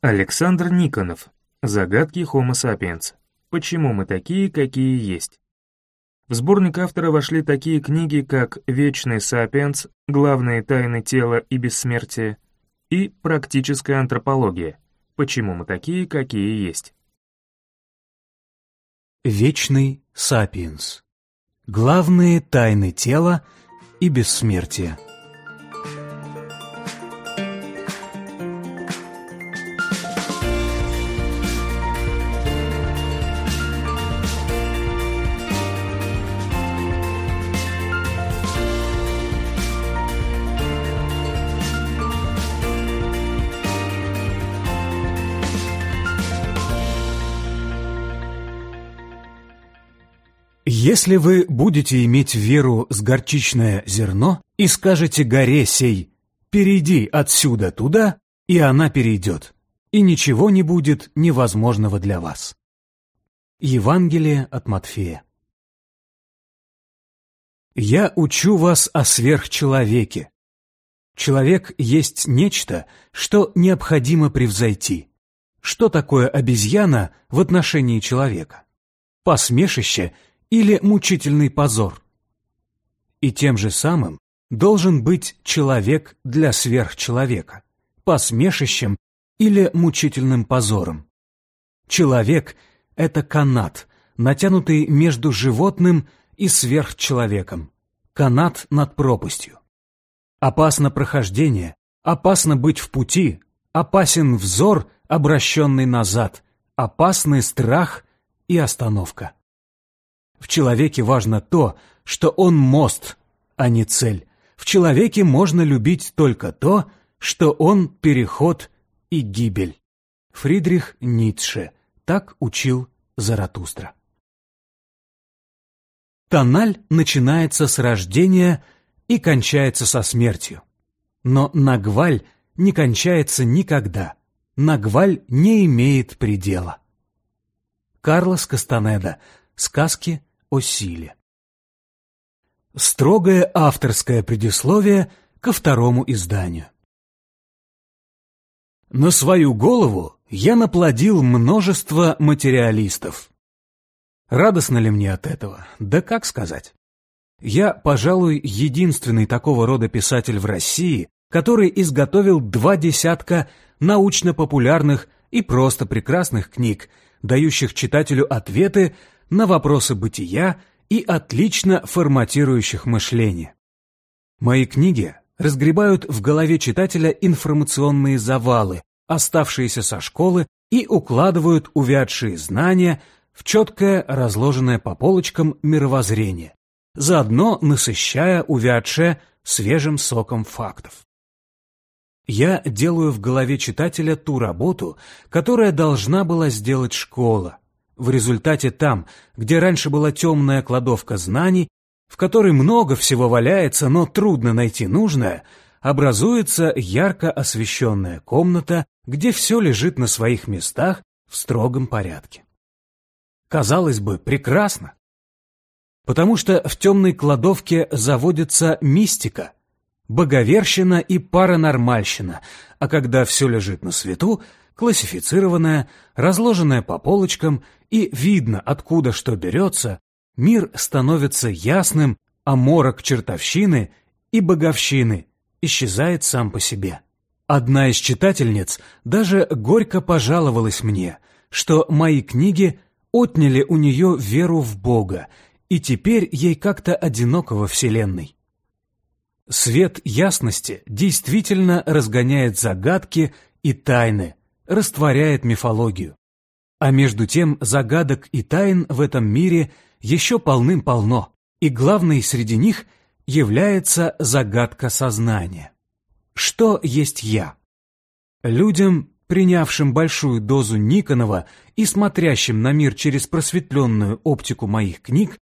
Александр Никонов. Загадки Homo sapiens. Почему мы такие, какие есть? В сборник автора вошли такие книги, как «Вечный сапиенс», «Главные тайны тела и бессмертия» и «Практическая антропология. Почему мы такие, какие есть». Вечный сапиенс. Главные тайны тела и бессмертия. Если вы будете иметь веру с горчичное зерно и скажете горе сей «перейди отсюда туда», и она перейдет, и ничего не будет невозможного для вас. Евангелие от Матфея Я учу вас о сверхчеловеке. Человек есть нечто, что необходимо превзойти. Что такое обезьяна в отношении человека? Посмешище – или мучительный позор. И тем же самым должен быть человек для сверхчеловека, посмешищем или мучительным позором. Человек — это канат, натянутый между животным и сверхчеловеком, канат над пропастью. Опасно прохождение, опасно быть в пути, опасен взор, обращенный назад, опасный страх и остановка. В человеке важно то, что он мост, а не цель. В человеке можно любить только то, что он переход и гибель. Фридрих Ницше так учил Заратустра. Тональ начинается с рождения и кончается со смертью. Но Нагваль не кончается никогда. Нагваль не имеет предела. Карлос Кастанеда. Сказки о силе. Строгое авторское предисловие ко второму изданию. На свою голову я наплодил множество материалистов. Радостно ли мне от этого? Да как сказать? Я, пожалуй, единственный такого рода писатель в России, который изготовил два десятка научно-популярных и просто прекрасных книг, дающих читателю ответы на вопросы бытия и отлично форматирующих мышление. Мои книги разгребают в голове читателя информационные завалы, оставшиеся со школы, и укладывают увядшие знания в четкое, разложенное по полочкам мировоззрение, заодно насыщая увядшее свежим соком фактов. Я делаю в голове читателя ту работу, которая должна была сделать школа, в результате там, где раньше была темная кладовка знаний, в которой много всего валяется, но трудно найти нужное, образуется ярко освещенная комната, где все лежит на своих местах в строгом порядке. Казалось бы, прекрасно. Потому что в темной кладовке заводится мистика, боговерщина и паранормальщина, а когда все лежит на свету, классифицированная, разложенная по полочкам и видно, откуда что берется, мир становится ясным, а морок чертовщины и боговщины исчезает сам по себе. Одна из читательниц даже горько пожаловалась мне, что мои книги отняли у нее веру в Бога, и теперь ей как-то одиноко во Вселенной. Свет ясности действительно разгоняет загадки и тайны, растворяет мифологию. А между тем загадок и тайн в этом мире еще полным-полно, и главной среди них является загадка сознания. Что есть я? Людям, принявшим большую дозу Никонова и смотрящим на мир через просветленную оптику моих книг,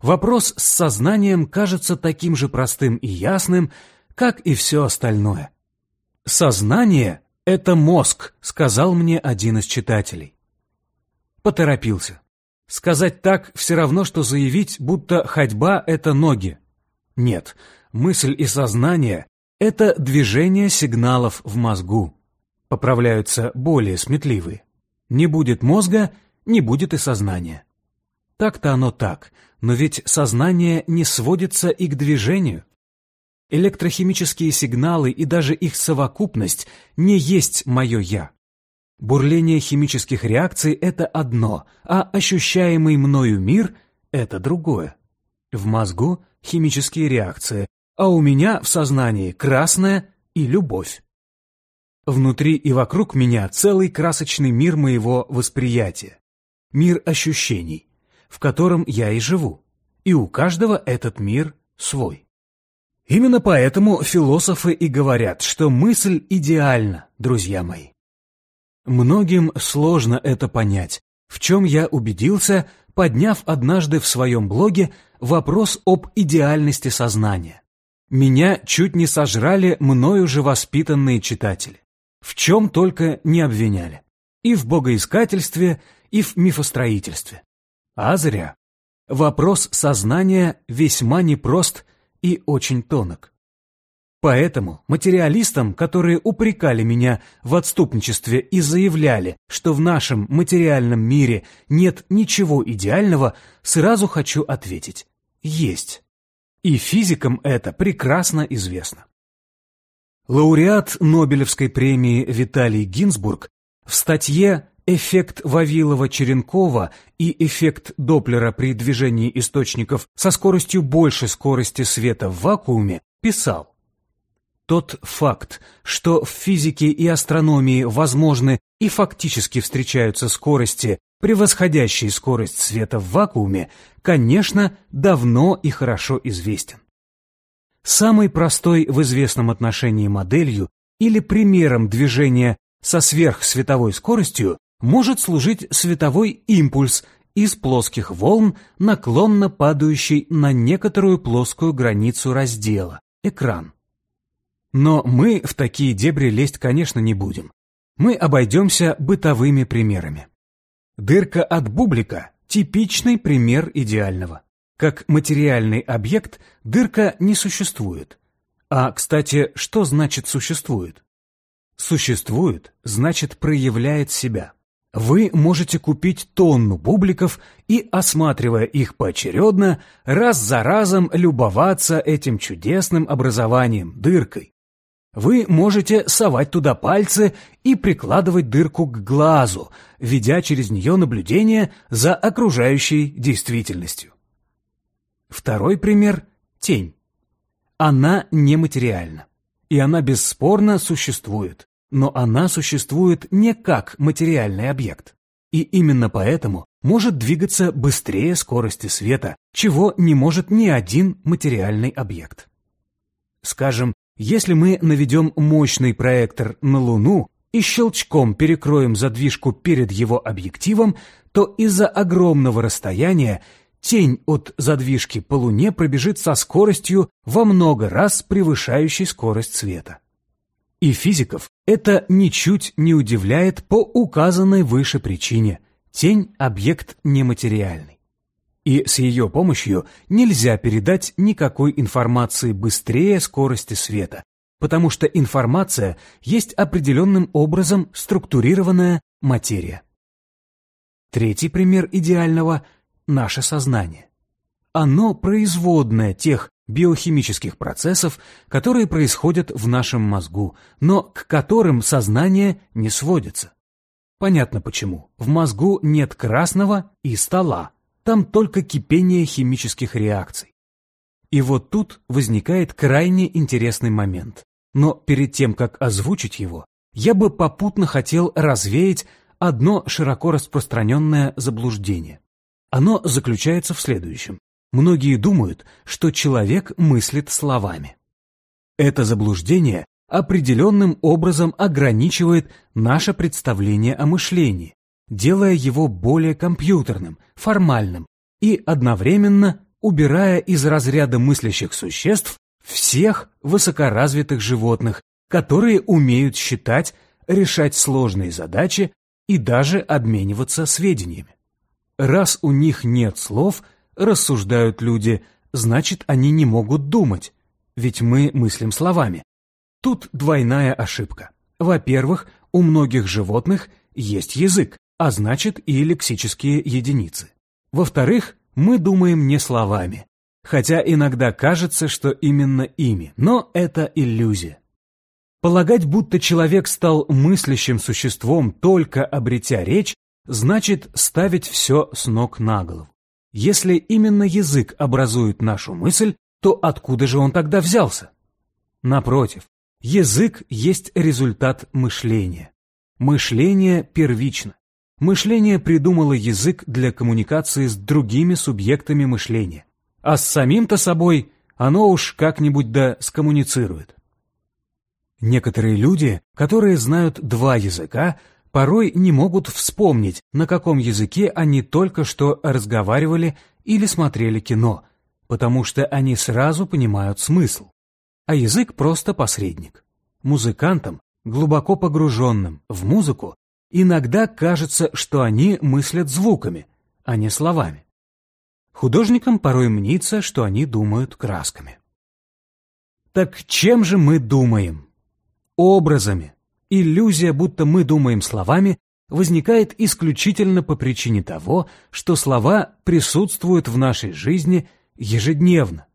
вопрос с сознанием кажется таким же простым и ясным, как и все остальное. Сознание «Это мозг», — сказал мне один из читателей. Поторопился. Сказать так все равно, что заявить, будто ходьба — это ноги. Нет, мысль и сознание — это движение сигналов в мозгу. поправляются более сметливые. Не будет мозга, не будет и сознания. Так-то оно так, но ведь сознание не сводится и к движению. Электрохимические сигналы и даже их совокупность не есть мое «я». Бурление химических реакций – это одно, а ощущаемый мною мир – это другое. В мозгу – химические реакции, а у меня в сознании красное и любовь. Внутри и вокруг меня целый красочный мир моего восприятия, мир ощущений, в котором я и живу, и у каждого этот мир свой. Именно поэтому философы и говорят, что мысль идеальна, друзья мои. Многим сложно это понять, в чем я убедился, подняв однажды в своем блоге вопрос об идеальности сознания. Меня чуть не сожрали мною же воспитанные читатели. В чем только не обвиняли. И в богоискательстве, и в мифостроительстве. А зря. Вопрос сознания весьма непрост и очень тонок. Поэтому материалистам, которые упрекали меня в отступничестве и заявляли, что в нашем материальном мире нет ничего идеального, сразу хочу ответить – есть. И физикам это прекрасно известно. Лауреат Нобелевской премии Виталий Гинзбург в статье «Эффект Вавилова-Черенкова и эффект Доплера при движении источников со скоростью больше скорости света в вакууме» писал тот факт, что в физике и астрономии возможны и фактически встречаются скорости, превосходящие скорость света в вакууме, конечно, давно и хорошо известен. Самой простой в известном отношении моделью или примером движения со сверхсветовой скоростью может служить световой импульс из плоских волн, наклонно падающий на некоторую плоскую границу раздела – экран. Но мы в такие дебри лезть, конечно, не будем. Мы обойдемся бытовыми примерами. Дырка от бублика – типичный пример идеального. Как материальный объект дырка не существует. А, кстати, что значит «существует»? Существует – значит проявляет себя. Вы можете купить тонну бубликов и, осматривая их поочередно, раз за разом любоваться этим чудесным образованием, дыркой. Вы можете совать туда пальцы и прикладывать дырку к глазу, ведя через нее наблюдение за окружающей действительностью. Второй пример – тень. Она нематериальна, и она бесспорно существует, но она существует не как материальный объект. И именно поэтому может двигаться быстрее скорости света, чего не может ни один материальный объект. Скажем, если мы наведем мощный проектор на Луну и щелчком перекроем задвижку перед его объективом, то из-за огромного расстояния тень от задвижки по Луне пробежит со скоростью во много раз превышающей скорость света. И физиков это ничуть не удивляет по указанной выше причине. Тень – объект нематериальный и с ее помощью нельзя передать никакой информации быстрее скорости света, потому что информация есть определенным образом структурированная материя. Третий пример идеального – наше сознание. Оно производное тех биохимических процессов, которые происходят в нашем мозгу, но к которым сознание не сводится. Понятно почему. В мозгу нет красного и стола, там только кипение химических реакций. И вот тут возникает крайне интересный момент. Но перед тем, как озвучить его, я бы попутно хотел развеять одно широко распространенное заблуждение. Оно заключается в следующем. Многие думают, что человек мыслит словами. Это заблуждение определенным образом ограничивает наше представление о мышлении, делая его более компьютерным, формальным и одновременно убирая из разряда мыслящих существ всех высокоразвитых животных, которые умеют считать, решать сложные задачи и даже обмениваться сведениями. Раз у них нет слов, рассуждают люди, значит, они не могут думать, ведь мы мыслим словами. Тут двойная ошибка. Во-первых, у многих животных есть язык, а значит и лексические единицы. Во-вторых, мы думаем не словами, хотя иногда кажется, что именно ими, но это иллюзия. Полагать, будто человек стал мыслящим существом, только обретя речь, значит ставить все с ног на голову. Если именно язык образует нашу мысль, то откуда же он тогда взялся? Напротив, язык есть результат мышления. Мышление первично. Мышление придумало язык для коммуникации с другими субъектами мышления. А с самим-то собой оно уж как-нибудь да скоммуницирует. Некоторые люди, которые знают два языка, порой не могут вспомнить, на каком языке они только что разговаривали или смотрели кино, потому что они сразу понимают смысл. А язык просто посредник. Музыкантам, глубоко погруженным в музыку, иногда кажется, что они мыслят звуками, а не словами. Художникам порой мнится, что они думают красками. Так чем же мы думаем? Образами. Иллюзия, будто мы думаем словами, возникает исключительно по причине того, что слова присутствуют в нашей жизни ежедневно,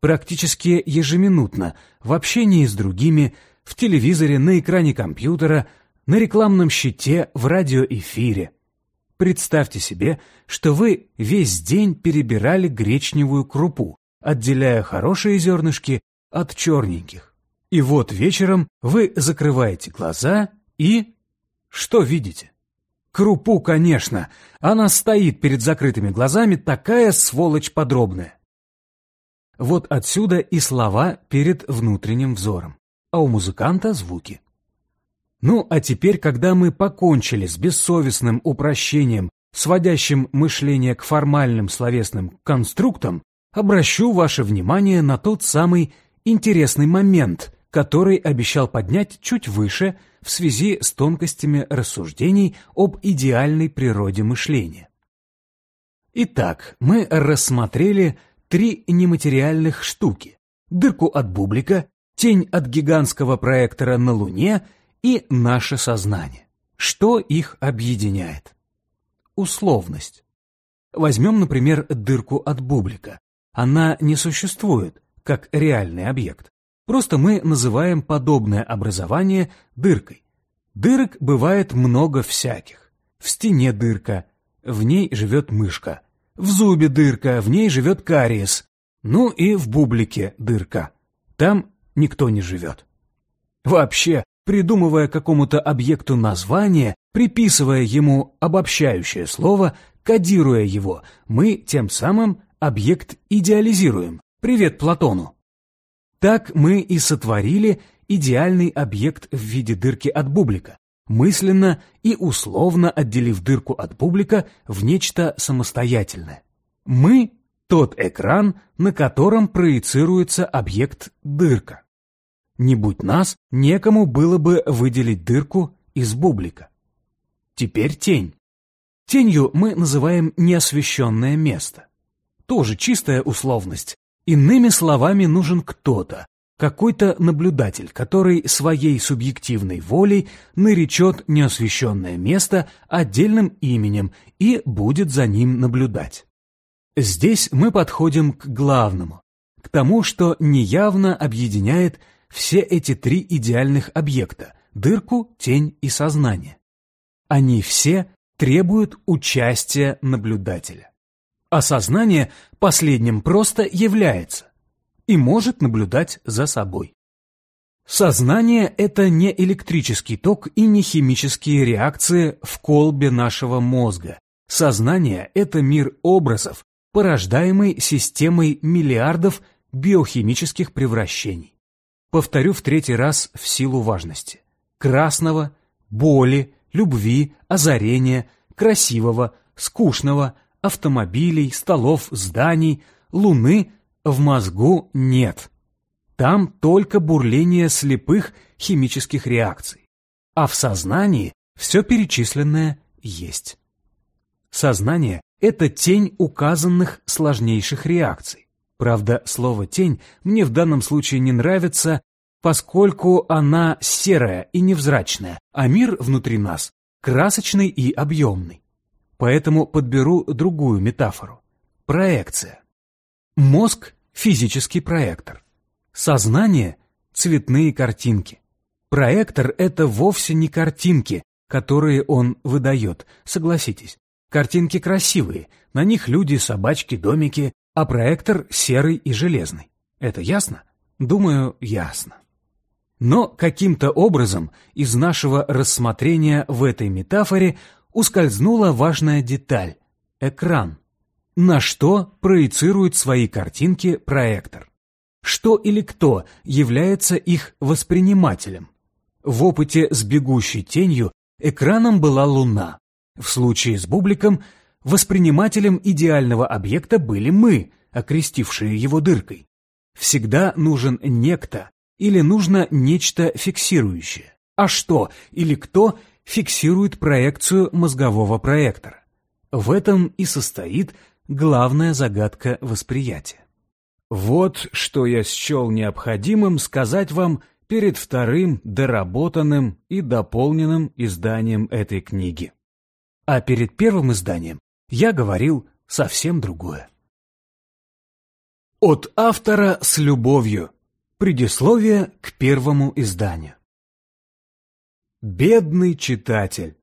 практически ежеминутно, в общении с другими, в телевизоре, на экране компьютера, на рекламном щите, в радиоэфире. Представьте себе, что вы весь день перебирали гречневую крупу, отделяя хорошие зернышки от черненьких. И вот вечером вы закрываете глаза и... Что видите? Крупу, конечно. Она стоит перед закрытыми глазами, такая сволочь подробная. Вот отсюда и слова перед внутренним взором, а у музыканта звуки. Ну, а теперь, когда мы покончили с бессовестным упрощением, сводящим мышление к формальным словесным конструктам, обращу ваше внимание на тот самый интересный момент, который обещал поднять чуть выше в связи с тонкостями рассуждений об идеальной природе мышления. Итак, мы рассмотрели три нематериальных штуки – дырку от бублика, тень от гигантского проектора на Луне и наше сознание. Что их объединяет? Условность. Возьмем, например, дырку от бублика. Она не существует, как реальный объект. Просто мы называем подобное образование дыркой. Дырок бывает много всяких. В стене дырка, в ней живет мышка. В зубе дырка, в ней живет кариес. Ну и в бублике дырка. Там никто не живет. Вообще, придумывая какому-то объекту название, приписывая ему обобщающее слово, кодируя его, мы тем самым объект идеализируем. Привет Платону. Так мы и сотворили идеальный объект в виде дырки от бублика, мысленно и условно отделив дырку от бублика в нечто самостоятельное. Мы — тот экран, на котором проецируется объект дырка. Не будь нас, некому было бы выделить дырку из бублика. Теперь тень. Тенью мы называем неосвещенное место. Тоже чистая условность, Иными словами, нужен кто-то, какой-то наблюдатель, который своей субъективной волей наречет неосвещенное место отдельным именем и будет за ним наблюдать. Здесь мы подходим к главному, к тому, что неявно объединяет все эти три идеальных объекта – дырку, тень и сознание. Они все требуют участия наблюдателя. Осознание последним просто является и может наблюдать за собой. Сознание – это не электрический ток и не химические реакции в колбе нашего мозга. Сознание – это мир образов, порождаемый системой миллиардов биохимических превращений. Повторю в третий раз в силу важности. Красного, боли, любви, озарения, красивого, скучного – автомобилей, столов, зданий, луны в мозгу нет. Там только бурление слепых химических реакций. А в сознании все перечисленное есть. Сознание – это тень указанных сложнейших реакций. Правда, слово «тень» мне в данном случае не нравится поскольку она серая и невзрачная, а мир внутри нас красочный и объемный. Поэтому подберу другую метафору. Проекция. Мозг – физический проектор. Сознание – цветные картинки. Проектор – это вовсе не картинки, которые он выдает, согласитесь. Картинки красивые, на них люди, собачки, домики, а проектор серый и железный. Это ясно? Думаю, ясно. Но каким-то образом из нашего рассмотрения в этой метафоре ускользнула важная деталь – экран. На что проецирует свои картинки проектор? Что или кто является их воспринимателем? В опыте с бегущей тенью экраном была Луна. В случае с бубликом воспринимателем идеального объекта были мы, окрестившие его дыркой. Всегда нужен некто или нужно нечто фиксирующее. А что или кто фиксирует проекцию мозгового проектора? В этом и состоит главная загадка восприятия. Вот что я счел необходимым сказать вам перед вторым доработанным и дополненным изданием этой книги. А перед первым изданием я говорил совсем другое. От автора с любовью. Предисловие к первому изданию. Бедный читатель,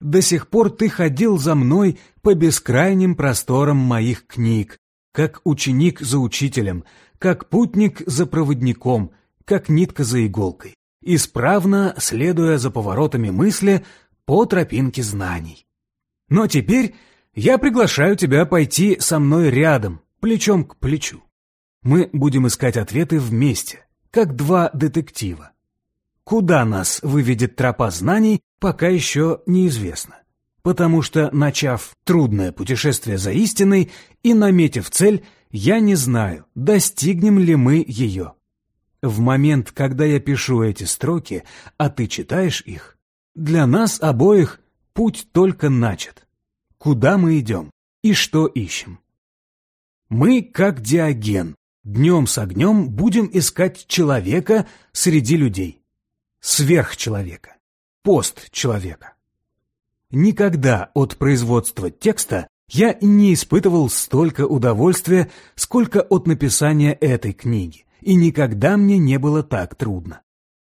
до сих пор ты ходил за мной по бескрайним просторам моих книг, как ученик за учителем, как путник за проводником, как нитка за иголкой, исправно следуя за поворотами мысли по тропинке знаний. Но теперь я приглашаю тебя пойти со мной рядом, плечом к плечу. Мы будем искать ответы вместе, как два детектива. Куда нас выведет тропа знаний, пока еще неизвестно. Потому что, начав трудное путешествие за истиной и наметив цель, я не знаю, достигнем ли мы ее. В момент, когда я пишу эти строки, а ты читаешь их, для нас обоих путь только начат. Куда мы идем и что ищем? Мы, как Диоген, днем с огнем будем искать человека среди людей сверхчеловека, постчеловека. Никогда от производства текста я не испытывал столько удовольствия, сколько от написания этой книги, и никогда мне не было так трудно.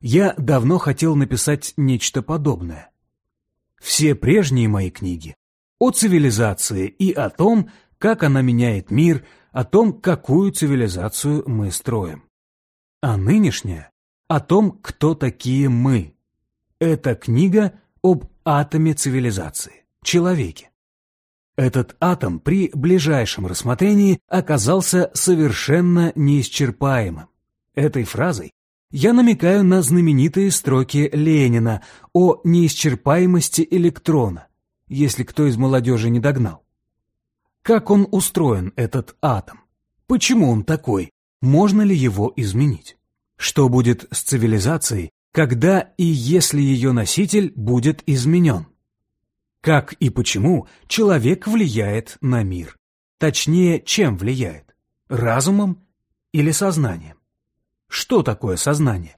Я давно хотел написать нечто подобное. Все прежние мои книги о цивилизации и о том, как она меняет мир, о том, какую цивилизацию мы строим. А нынешняя о том, кто такие мы. Это книга об атоме цивилизации, человеке. Этот атом при ближайшем рассмотрении оказался совершенно неисчерпаемым. Этой фразой я намекаю на знаменитые строки Ленина о неисчерпаемости электрона, если кто из молодежи не догнал. Как он устроен, этот атом? Почему он такой? Можно ли его изменить? Что будет с цивилизацией, когда и если ее носитель будет изменен? Как и почему человек влияет на мир? Точнее, чем влияет? Разумом или сознанием? Что такое сознание?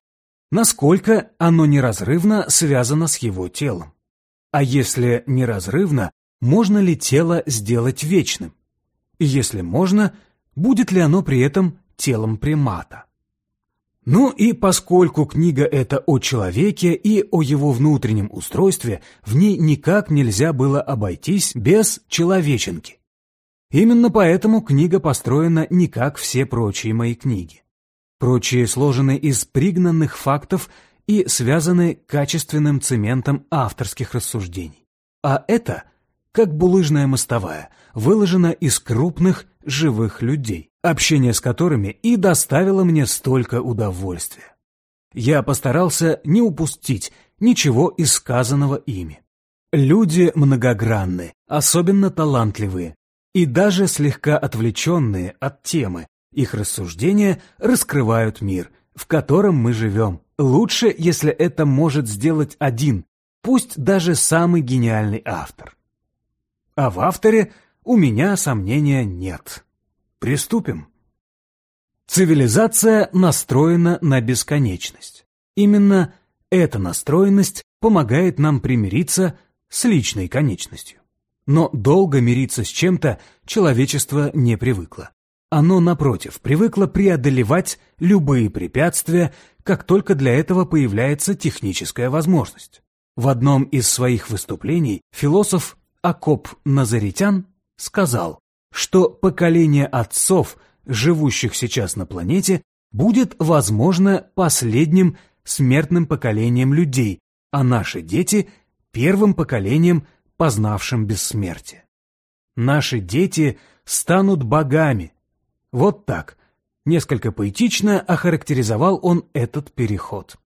Насколько оно неразрывно связано с его телом? А если неразрывно, можно ли тело сделать вечным? И если можно, будет ли оно при этом телом примата? Ну и поскольку книга эта о человеке и о его внутреннем устройстве, в ней никак нельзя было обойтись без человеченки. Именно поэтому книга построена не как все прочие мои книги. Прочие сложены из пригнанных фактов и связаны качественным цементом авторских рассуждений. А это, как булыжная мостовая, выложена из крупных живых людей общение с которыми и доставило мне столько удовольствия. Я постарался не упустить ничего из сказанного ими. Люди многогранны, особенно талантливые, и даже слегка отвлеченные от темы. Их рассуждения раскрывают мир, в котором мы живем. Лучше, если это может сделать один, пусть даже самый гениальный автор. А в авторе у меня сомнения нет. Приступим. Цивилизация настроена на бесконечность. Именно эта настроенность помогает нам примириться с личной конечностью. Но долго мириться с чем-то человечество не привыкло. Оно, напротив, привыкло преодолевать любые препятствия, как только для этого появляется техническая возможность. В одном из своих выступлений философ Акоп Назаритян сказал, что поколение отцов, живущих сейчас на планете, будет, возможно, последним смертным поколением людей, а наши дети – первым поколением, познавшим бессмертие. Наши дети станут богами. Вот так, несколько поэтично охарактеризовал он этот переход.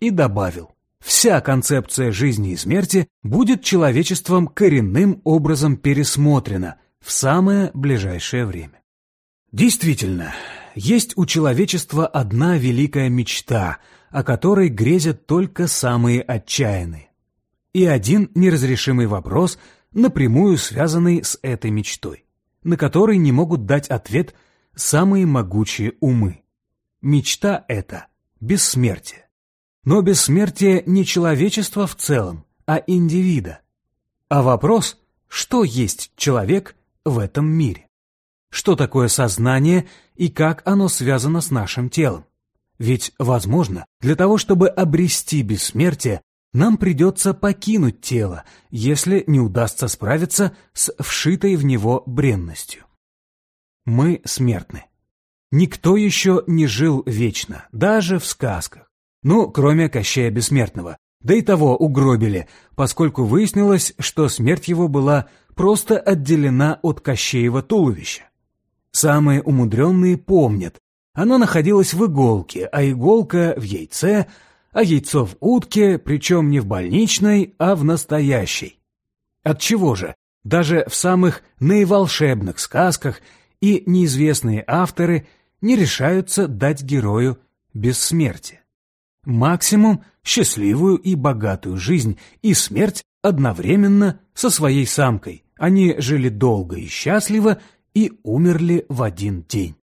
И добавил, вся концепция жизни и смерти будет человечеством коренным образом пересмотрена в самое ближайшее время. Действительно, есть у человечества одна великая мечта, о которой грезят только самые отчаянные. И один неразрешимый вопрос, напрямую связанный с этой мечтой, на который не могут дать ответ самые могучие умы. Мечта эта — бессмертие. Но бессмертие не человечества в целом, а индивида. А вопрос, что есть человек в этом мире? Что такое сознание и как оно связано с нашим телом? Ведь, возможно, для того, чтобы обрести бессмертие, нам придется покинуть тело, если не удастся справиться с вшитой в него бренностью. Мы смертны. Никто еще не жил вечно, даже в сказках. Ну, кроме Кощея Бессмертного. Да и того угробили, поскольку выяснилось, что смерть его была просто отделена от Кощеева туловища. Самые умудренные помнят. Она находилась в иголке, а иголка в яйце, а яйцо в утке, причем не в больничной, а в настоящей. Отчего же? Даже в самых наиволшебных сказках и неизвестные авторы не решаются дать герою бессмертие. Максимум – счастливую и богатую жизнь и смерть одновременно со своей самкой. Они жили долго и счастливо и умерли в один день.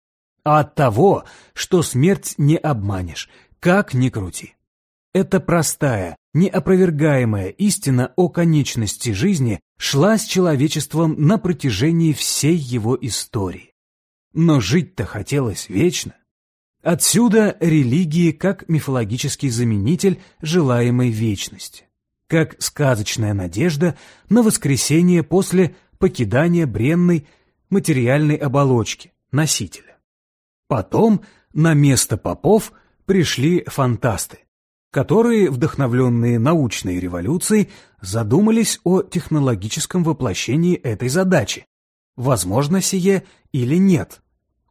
А от того, что смерть не обманешь, как ни крути. Это простая, неопровергаемая истина о конечности жизни шла с человечеством на протяжении всей его истории. Но жить-то хотелось вечно. Отсюда религии как мифологический заменитель желаемой вечности, как сказочная надежда на воскресение после покидания бренной материальной оболочки, носителя. Потом на место попов пришли фантасты, которые, вдохновленные научной революцией, задумались о технологическом воплощении этой задачи. Возможно сие или нет.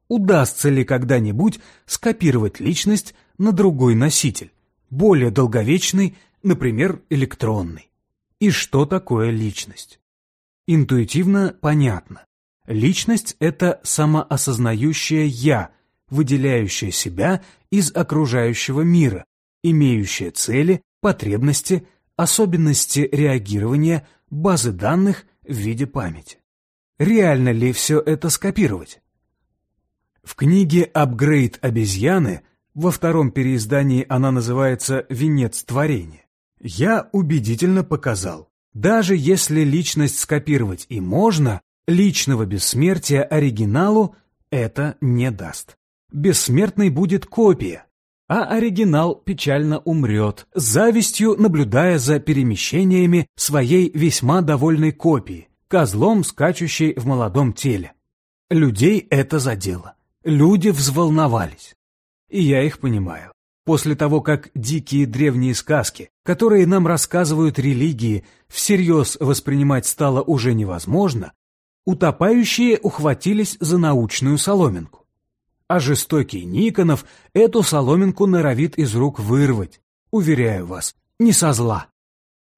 Удастся ли когда-нибудь скопировать личность на другой носитель, более долговечный, например, электронный? И что такое личность? Интуитивно понятно. Личность — это самоосознающее «я», выделяющее себя из окружающего мира, имеющее цели, потребности, особенности реагирования, базы данных в виде памяти. Реально ли все это скопировать? В книге «Апгрейд обезьяны» во втором переиздании она называется «Венец творения». Я убедительно показал, даже если личность скопировать и можно, личного бессмертия оригиналу это не даст. Бессмертной будет копия, а оригинал печально умрет, завистью наблюдая за перемещениями своей весьма довольной копии, козлом, скачущей в молодом теле. Людей это задело. Люди взволновались. И я их понимаю. После того, как дикие древние сказки, которые нам рассказывают религии, всерьез воспринимать стало уже невозможно, утопающие ухватились за научную соломинку а жестокий Никонов эту соломинку норовит из рук вырвать. Уверяю вас, не со зла.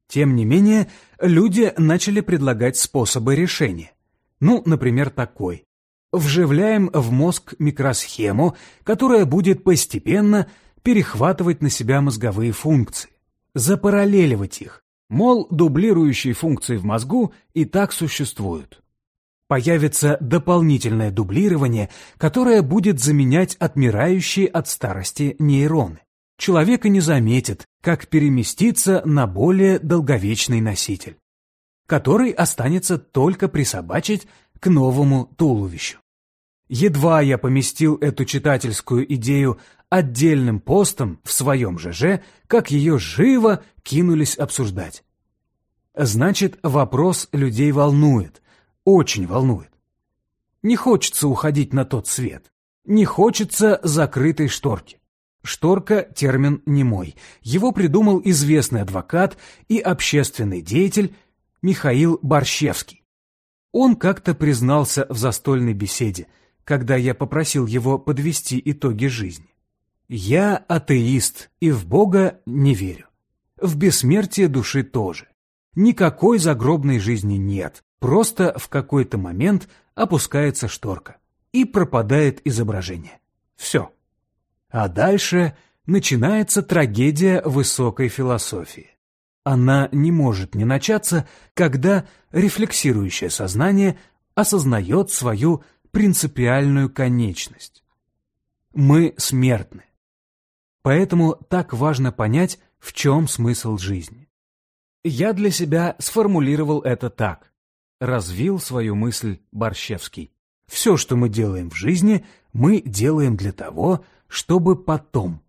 Тем не менее, люди начали предлагать способы решения. Ну, например, такой. Вживляем в мозг микросхему, которая будет постепенно перехватывать на себя мозговые функции, запараллеливать их. Мол, дублирующие функции в мозгу и так существуют. Появится дополнительное дублирование, которое будет заменять отмирающие от старости нейроны. Человек и не заметит, как переместиться на более долговечный носитель, который останется только присобачить к новому туловищу. Едва я поместил эту читательскую идею отдельным постом в своем ЖЖ, как ее живо кинулись обсуждать. Значит, вопрос людей волнует, очень волнует. Не хочется уходить на тот свет, не хочется закрытой шторки. Шторка – термин не мой. Его придумал известный адвокат и общественный деятель Михаил Борщевский. Он как-то признался в застольной беседе – когда я попросил его подвести итоги жизни. Я атеист и в Бога не верю. В бессмертие души тоже. Никакой загробной жизни нет, просто в какой-то момент опускается шторка и пропадает изображение. Все. А дальше начинается трагедия высокой философии. Она не может не начаться, когда рефлексирующее сознание осознает свою принципиальную конечность. Мы смертны. Поэтому так важно понять, в чем смысл жизни. Я для себя сформулировал это так. Развил свою мысль Борщевский. Все, что мы делаем в жизни, мы делаем для того, чтобы потом.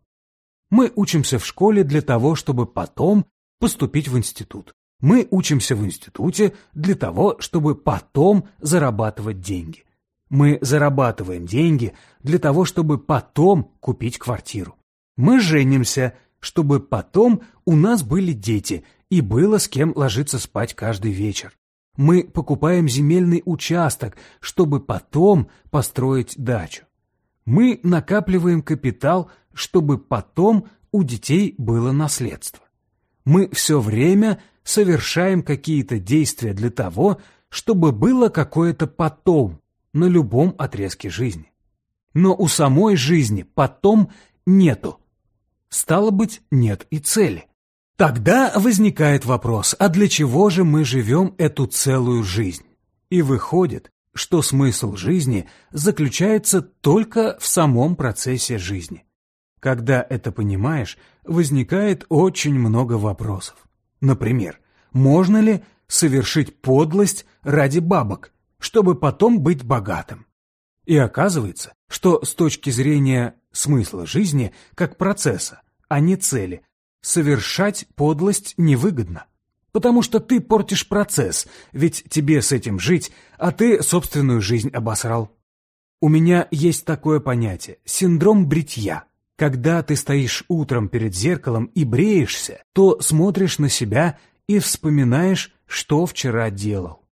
Мы учимся в школе для того, чтобы потом поступить в институт. Мы учимся в институте для того, чтобы потом зарабатывать деньги. Мы зарабатываем деньги для того, чтобы потом купить квартиру. Мы женимся, чтобы потом у нас были дети и было с кем ложиться спать каждый вечер. Мы покупаем земельный участок, чтобы потом построить дачу. Мы накапливаем капитал, чтобы потом у детей было наследство. Мы все время совершаем какие-то действия для того, чтобы было какое-то потом, на любом отрезке жизни. Но у самой жизни потом нету. Стало быть, нет и цели. Тогда возникает вопрос, а для чего же мы живем эту целую жизнь? И выходит, что смысл жизни заключается только в самом процессе жизни. Когда это понимаешь, возникает очень много вопросов. Например, можно ли совершить подлость ради бабок, чтобы потом быть богатым. И оказывается, что с точки зрения смысла жизни как процесса, а не цели, совершать подлость невыгодно. Потому что ты портишь процесс, ведь тебе с этим жить, а ты собственную жизнь обосрал. У меня есть такое понятие – синдром бритья. Когда ты стоишь утром перед зеркалом и бреешься, то смотришь на себя и вспоминаешь, что вчера делал.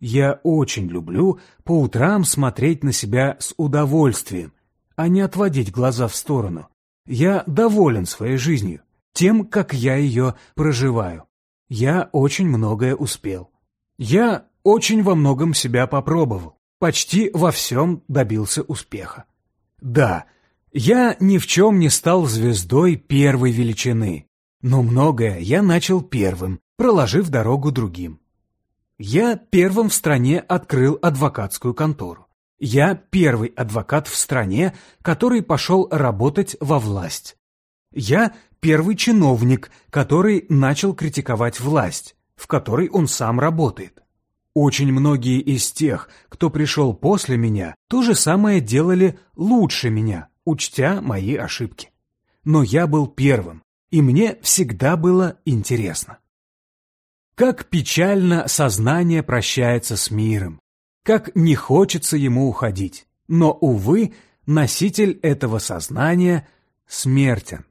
Я очень люблю по утрам смотреть на себя с удовольствием, а не отводить глаза в сторону. Я доволен своей жизнью, тем, как я ее проживаю. Я очень многое успел. Я очень во многом себя попробовал, почти во всем добился успеха. Да, я ни в чем не стал звездой первой величины, но многое я начал первым, проложив дорогу другим. Я первым в стране открыл адвокатскую контору. Я первый адвокат в стране, который пошел работать во власть. Я первый чиновник, который начал критиковать власть, в которой он сам работает. Очень многие из тех, кто пришел после меня, то же самое делали лучше меня, учтя мои ошибки. Но я был первым, и мне всегда было интересно. Как печально сознание прощается с миром, как не хочется ему уходить. Но, увы, носитель этого сознания смертен.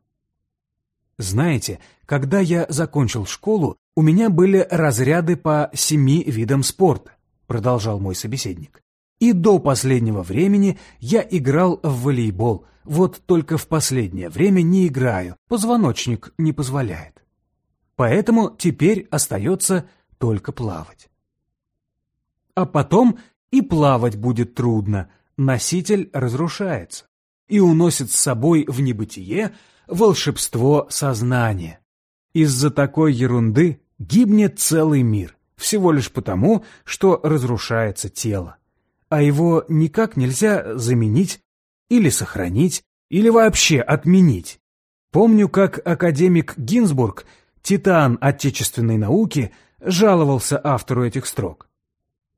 Знаете, когда я закончил школу, у меня были разряды по семи видам спорта, продолжал мой собеседник. И до последнего времени я играл в волейбол, вот только в последнее время не играю, позвоночник не позволяет. Поэтому теперь остается только плавать. А потом и плавать будет трудно, носитель разрушается и уносит с собой в небытие волшебство сознания. Из-за такой ерунды гибнет целый мир, всего лишь потому, что разрушается тело. А его никак нельзя заменить или сохранить, или вообще отменить. Помню, как академик Гинзбург, титан отечественной науки, жаловался автору этих строк.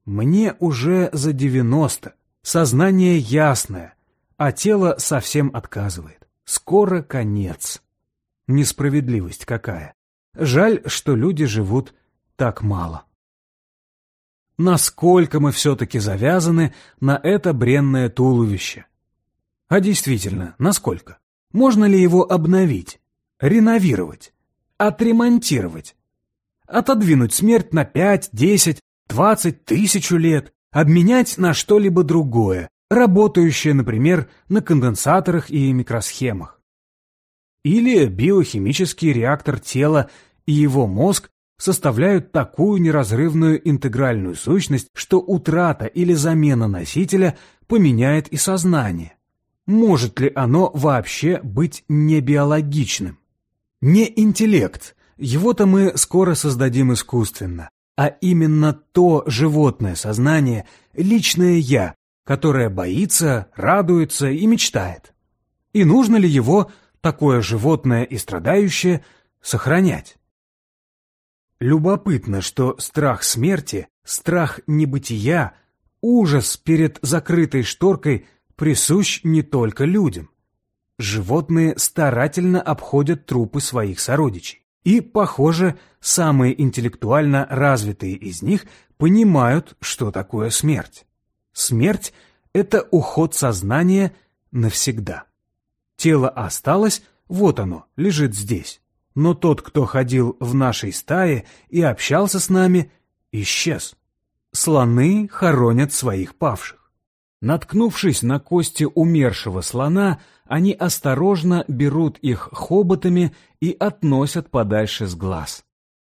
«Мне уже за девяносто, сознание ясное, а тело совсем отказывает. Скоро конец. Несправедливость какая. Жаль, что люди живут так мало. Насколько мы все-таки завязаны на это бренное туловище? А действительно, насколько? Можно ли его обновить, реновировать, отремонтировать? Отодвинуть смерть на пять, десять, двадцать тысячу лет, обменять на что-либо другое, работающее, например, на конденсаторах и микросхемах. Или биохимический реактор тела и его мозг составляют такую неразрывную интегральную сущность, что утрата или замена носителя поменяет и сознание. Может ли оно вообще быть не биологичным? Не интеллект, его-то мы скоро создадим искусственно, а именно то животное сознание, личное «я», которое боится, радуется и мечтает. И нужно ли его, такое животное и страдающее, сохранять? Любопытно, что страх смерти, страх небытия, ужас перед закрытой шторкой – присущ не только людям. Животные старательно обходят трупы своих сородичей. И, похоже, самые интеллектуально развитые из них понимают, что такое смерть. Смерть — это уход сознания навсегда. Тело осталось, вот оно, лежит здесь. Но тот, кто ходил в нашей стае и общался с нами, исчез. Слоны хоронят своих павших. Наткнувшись на кости умершего слона, они осторожно берут их хоботами и относят подальше с глаз.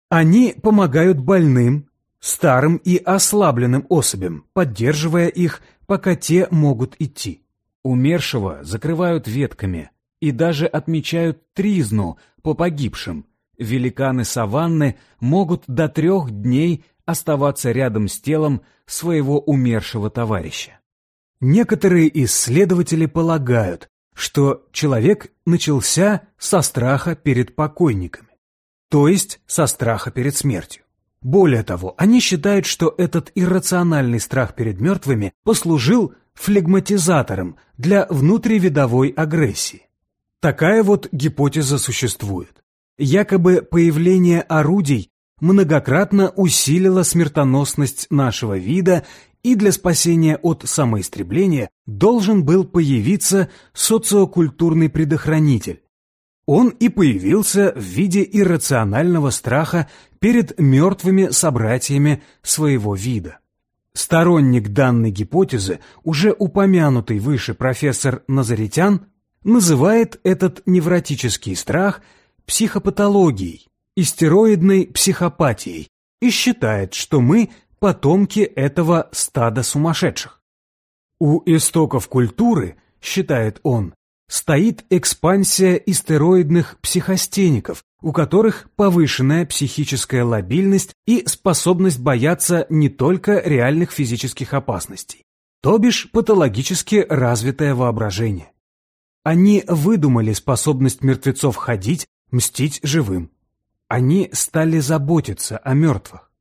Они помогают больным, старым и ослабленным особям, поддерживая их, пока те могут идти. Умершего закрывают ветками и даже отмечают тризну по погибшим. Великаны саванны могут до трех дней оставаться рядом с телом своего умершего товарища. Некоторые исследователи полагают, что человек начался со страха перед покойниками, то есть со страха перед смертью. Более того, они считают, что этот иррациональный страх перед мертвыми послужил флегматизатором для внутривидовой агрессии. Такая вот гипотеза существует. Якобы появление орудий многократно усилило смертоносность нашего вида и для спасения от самоистребления должен был появиться социокультурный предохранитель. Он и появился в виде иррационального страха перед мертвыми собратьями своего вида. Сторонник данной гипотезы, уже упомянутый выше профессор Назаритян, называет этот невротический страх психопатологией, истероидной психопатией и считает, что мы потомки этого стада сумасшедших. У истоков культуры, считает он, стоит экспансия истероидных психостеников, у которых повышенная психическая лобильность и способность бояться не только реальных физических опасностей, то бишь патологически развитое воображение. Они выдумали способность мертвецов ходить, мстить живым. Они стали заботиться о мертвых.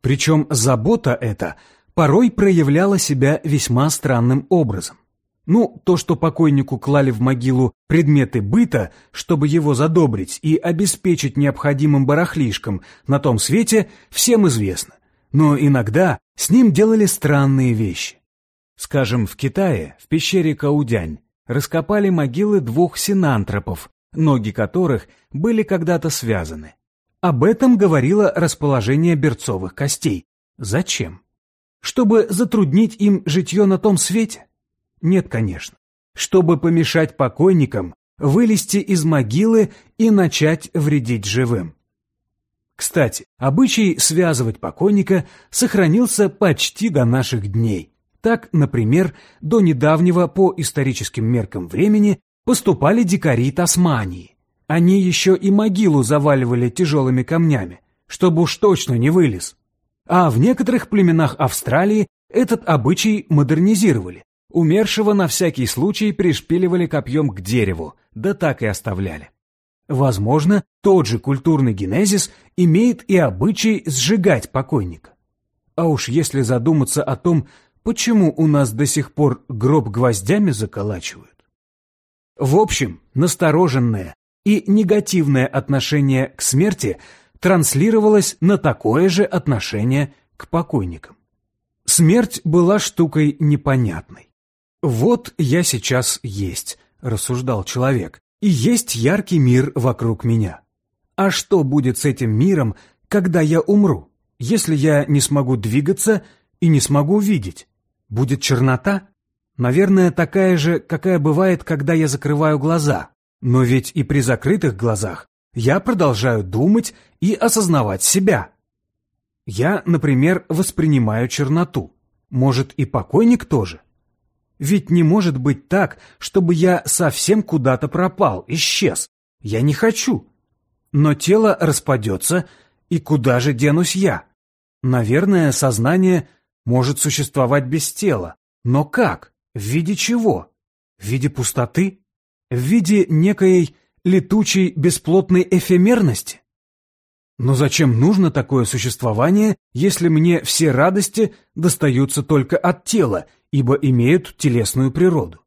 Причем забота эта порой проявляла себя весьма странным образом. Ну, то, что покойнику клали в могилу предметы быта, чтобы его задобрить и обеспечить необходимым барахлишком на том свете, всем известно. Но иногда с ним делали странные вещи. Скажем, в Китае, в пещере Каудянь, раскопали могилы двух синантропов, ноги которых были когда-то связаны. Об этом говорило расположение берцовых костей. Зачем? Чтобы затруднить им житье на том свете? Нет, конечно. Чтобы помешать покойникам вылезти из могилы и начать вредить живым. Кстати, обычай связывать покойника сохранился почти до наших дней. Так, например, до недавнего по историческим меркам времени поступали дикари Тасмании. Они еще и могилу заваливали тяжелыми камнями, чтобы уж точно не вылез. а в некоторых племенах Австралии этот обычай модернизировали. Умершего на всякий случай пришпиливали копьем к дереву, да так и оставляли. Возможно, тот же культурный генезис имеет и обычай сжигать покойника. А уж если задуматься о том, почему у нас до сих пор гроб гвоздями заколачивают. В общем, настороженное и негативное отношение к смерти транслировалось на такое же отношение к покойникам. Смерть была штукой непонятной. «Вот я сейчас есть», — рассуждал человек, «и есть яркий мир вокруг меня. А что будет с этим миром, когда я умру, если я не смогу двигаться и не смогу видеть? Будет чернота? Наверное, такая же, какая бывает, когда я закрываю глаза. Но ведь и при закрытых глазах я продолжаю думать и осознавать себя. Я, например, воспринимаю черноту. Может, и покойник тоже? Ведь не может быть так, чтобы я совсем куда-то пропал, исчез. Я не хочу. Но тело распадется, и куда же денусь я? Наверное, сознание может существовать без тела. Но как? В виде чего? В виде пустоты? В виде некой летучей бесплотной эфемерности? Но зачем нужно такое существование, если мне все радости достаются только от тела, ибо имеют телесную природу?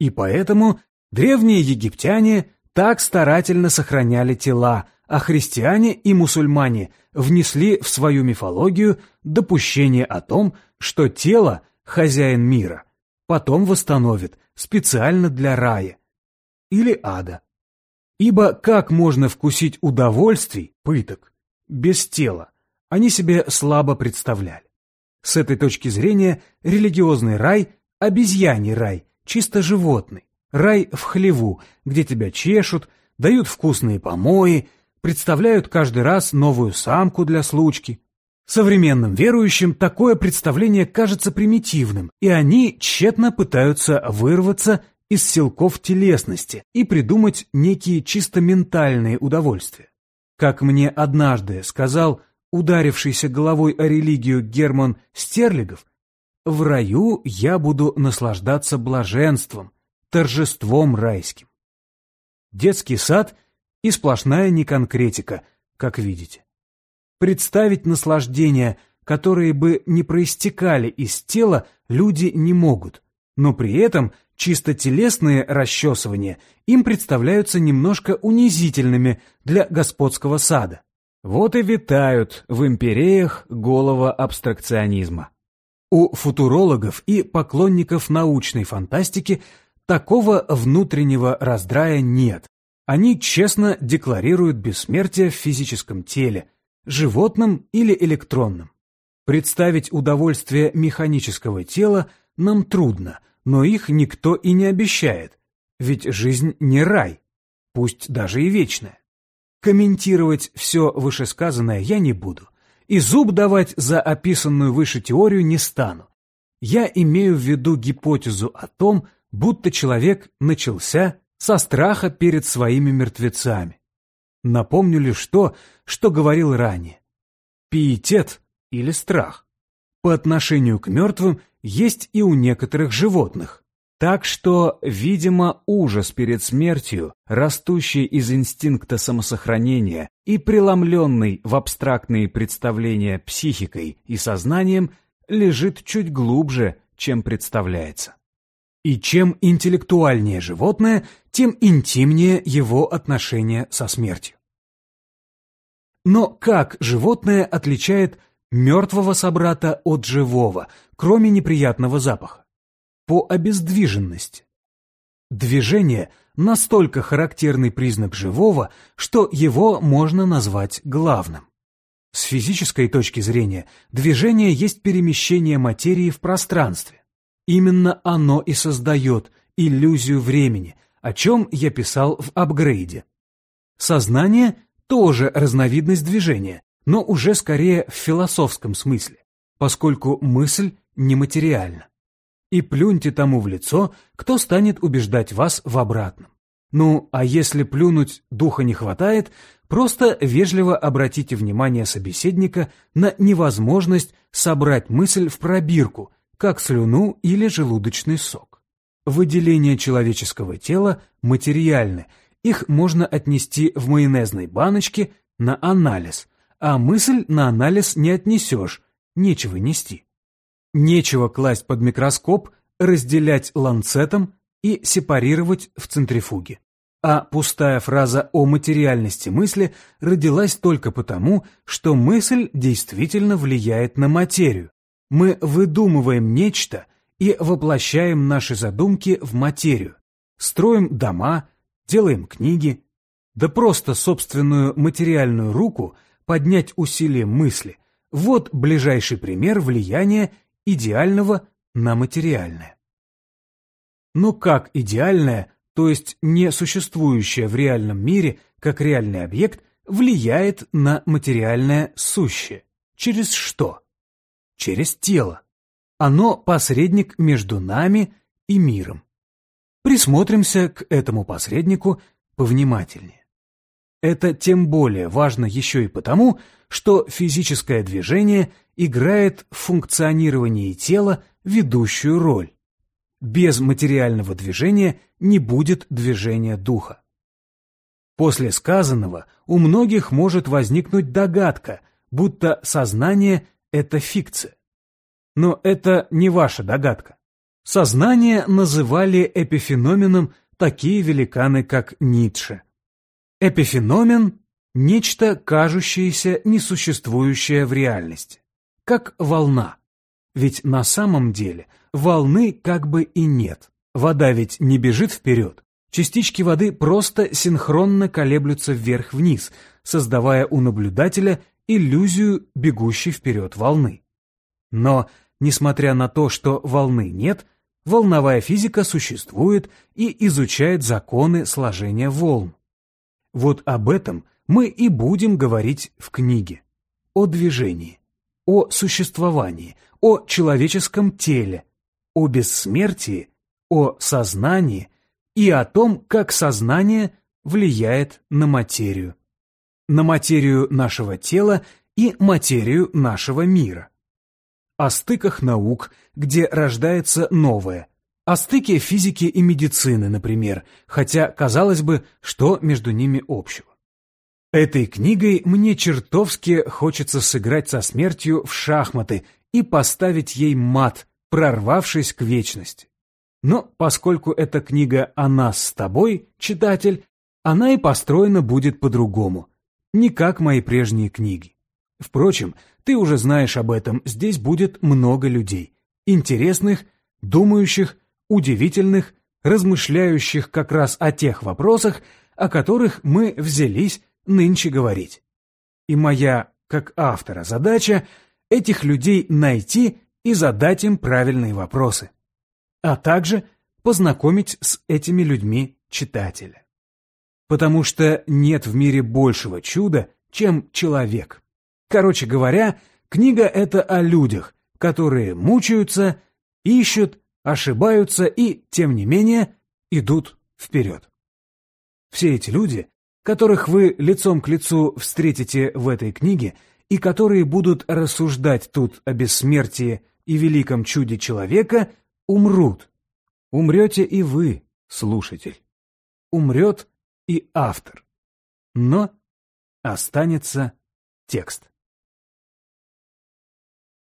И поэтому древние египтяне так старательно сохраняли тела, а христиане и мусульмане внесли в свою мифологию допущение о том, что тело – хозяин мира, потом восстановит специально для рая или ада. Ибо как можно вкусить удовольствий, пыток, без тела, они себе слабо представляли. С этой точки зрения религиозный рай – обезьяний рай, чисто животный, рай в хлеву, где тебя чешут, дают вкусные помои, представляют каждый раз новую самку для случки. Современным верующим такое представление кажется примитивным, и они тщетно пытаются вырваться из силков телесности и придумать некие чисто ментальные удовольствия. Как мне однажды сказал ударившийся головой о религию Герман Стерлигов, в раю я буду наслаждаться блаженством, торжеством райским. Детский сад и сплошная неконкретика, как видите. Представить наслаждения, которые бы не проистекали из тела, люди не могут, но при этом – чисто телесные расчесывания им представляются немножко унизительными для господского сада. Вот и витают в империях голова абстракционизма. У футурологов и поклонников научной фантастики такого внутреннего раздрая нет. Они честно декларируют бессмертие в физическом теле, животном или электронном. Представить удовольствие механического тела нам трудно, но их никто и не обещает, ведь жизнь не рай, пусть даже и вечная. Комментировать все вышесказанное я не буду, и зуб давать за описанную выше теорию не стану. Я имею в виду гипотезу о том, будто человек начался со страха перед своими мертвецами. Напомню лишь то, что говорил ранее. Пиетет или страх по отношению к мертвым есть и у некоторых животных. Так что, видимо, ужас перед смертью, растущий из инстинкта самосохранения и преломленный в абстрактные представления психикой и сознанием, лежит чуть глубже, чем представляется. И чем интеллектуальнее животное, тем интимнее его отношение со смертью. Но как животное отличает мертвого собрата от живого, кроме неприятного запаха. По обездвиженности. Движение – настолько характерный признак живого, что его можно назвать главным. С физической точки зрения, движение есть перемещение материи в пространстве. Именно оно и создает иллюзию времени, о чем я писал в апгрейде. Сознание – тоже разновидность движения, но уже скорее в философском смысле, поскольку мысль нематериальна. И плюньте тому в лицо, кто станет убеждать вас в обратном. Ну, а если плюнуть духа не хватает, просто вежливо обратите внимание собеседника на невозможность собрать мысль в пробирку, как слюну или желудочный сок. Выделения человеческого тела материальны, их можно отнести в майонезной баночке на анализ, а мысль на анализ не отнесешь, нечего нести. Нечего класть под микроскоп, разделять ланцетом и сепарировать в центрифуге. А пустая фраза о материальности мысли родилась только потому, что мысль действительно влияет на материю. Мы выдумываем нечто и воплощаем наши задумки в материю. Строим дома, делаем книги. Да просто собственную материальную руку поднять усилием мысли – вот ближайший пример влияния идеального на материальное. Но как идеальное, то есть не существующее в реальном мире как реальный объект, влияет на материальное сущее? Через что? Через тело. Оно посредник между нами и миром. Присмотримся к этому посреднику повнимательнее. Это тем более важно еще и потому, что физическое движение играет в функционировании тела ведущую роль. Без материального движения не будет движения духа. После сказанного у многих может возникнуть догадка, будто сознание – это фикция. Но это не ваша догадка. Сознание называли эпифеноменом такие великаны, как Ницше. Эпифеномен – нечто, кажущееся несуществующее в реальности, как волна. Ведь на самом деле волны как бы и нет. Вода ведь не бежит вперед. Частички воды просто синхронно колеблются вверх-вниз, создавая у наблюдателя иллюзию бегущей вперед волны. Но, несмотря на то, что волны нет, волновая физика существует и изучает законы сложения волн. Вот об этом мы и будем говорить в книге. О движении, о существовании, о человеческом теле, о бессмертии, о сознании и о том, как сознание влияет на материю. На материю нашего тела и материю нашего мира. О стыках наук, где рождается новое – о стыке физики и медицины, например, хотя, казалось бы, что между ними общего. Этой книгой мне чертовски хочется сыграть со смертью в шахматы и поставить ей мат, прорвавшись к вечности. Но поскольку эта книга о нас с тобой, читатель, она и построена будет по-другому, не как мои прежние книги. Впрочем, ты уже знаешь об этом, здесь будет много людей, интересных, думающих, удивительных, размышляющих как раз о тех вопросах, о которых мы взялись нынче говорить. И моя, как автора, задача этих людей найти и задать им правильные вопросы, а также познакомить с этими людьми читателя. Потому что нет в мире большего чуда, чем человек. Короче говоря, книга это о людях, которые мучаются, ищут, ошибаются и, тем не менее, идут вперед. Все эти люди, которых вы лицом к лицу встретите в этой книге и которые будут рассуждать тут о бессмертии и великом чуде человека, умрут. Умрете и вы, слушатель. Умрет и автор. Но останется текст.